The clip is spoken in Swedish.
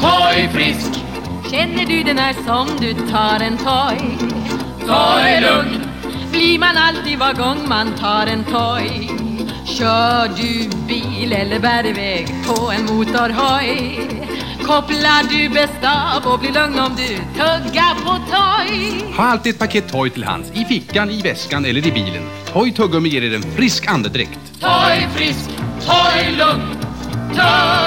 Toy frisk, Känner du det när som du tar en toy? Toy lugn, Blir man alltid var gång man tar en toy? Kör du bil eller bär iväg på en motorhoj? Kopplar du bäst av och blir lugn om du tuggar på toy? Ha alltid ett paket Toy till hands, i fickan, i väskan eller i bilen. Toy tuggummi ger er en frisk andedräkt. Toy frisk, Toy lugn, tugga Toy.